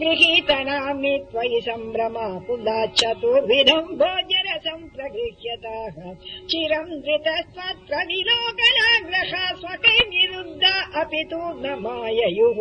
गृहीतनामि त्वयि सम्भ्रमा पुलात् चतुर्विधम् भोजरसम् प्रगृह्यताः। चिरम् धृतस्त्वत्र विलोकनाग्रहा स्वकै निरुद्धा अपि तु न माययुः।